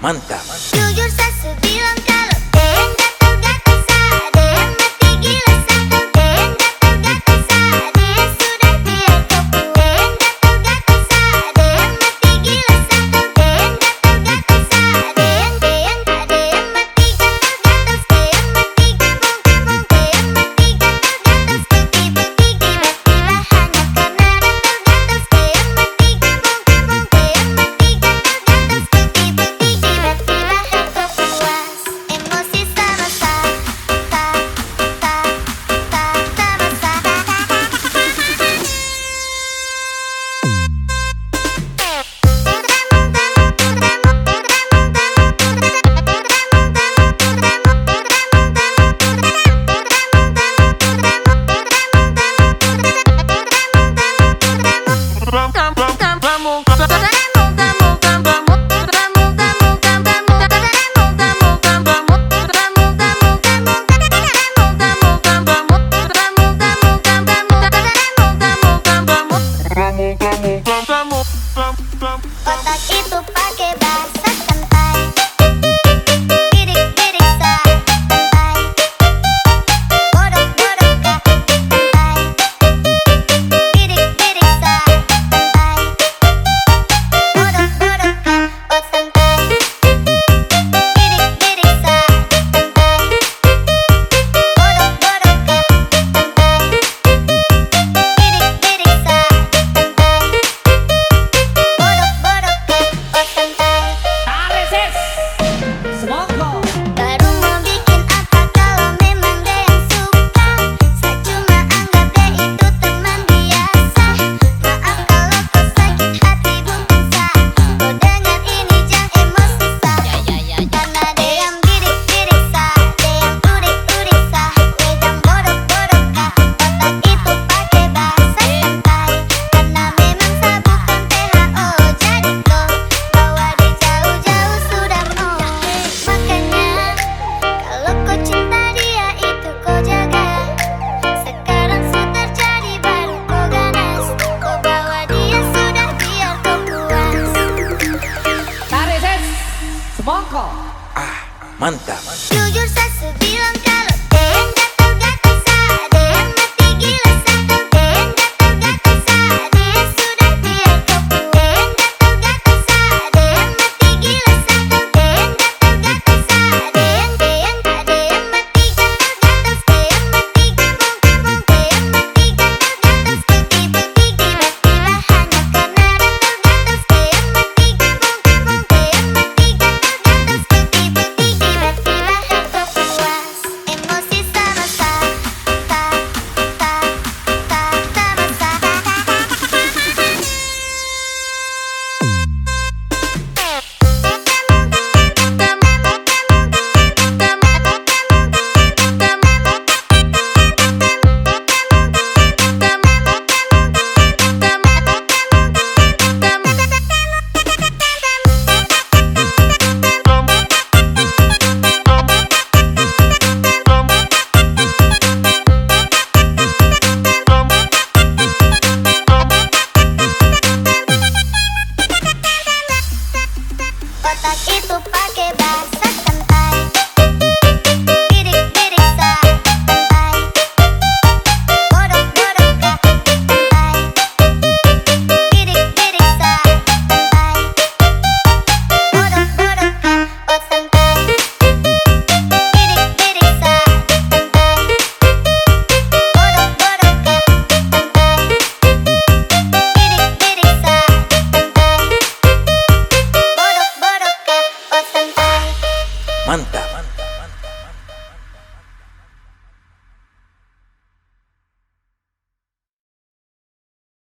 Manta. like. Otak itu pakai bahasa Manta. Manta.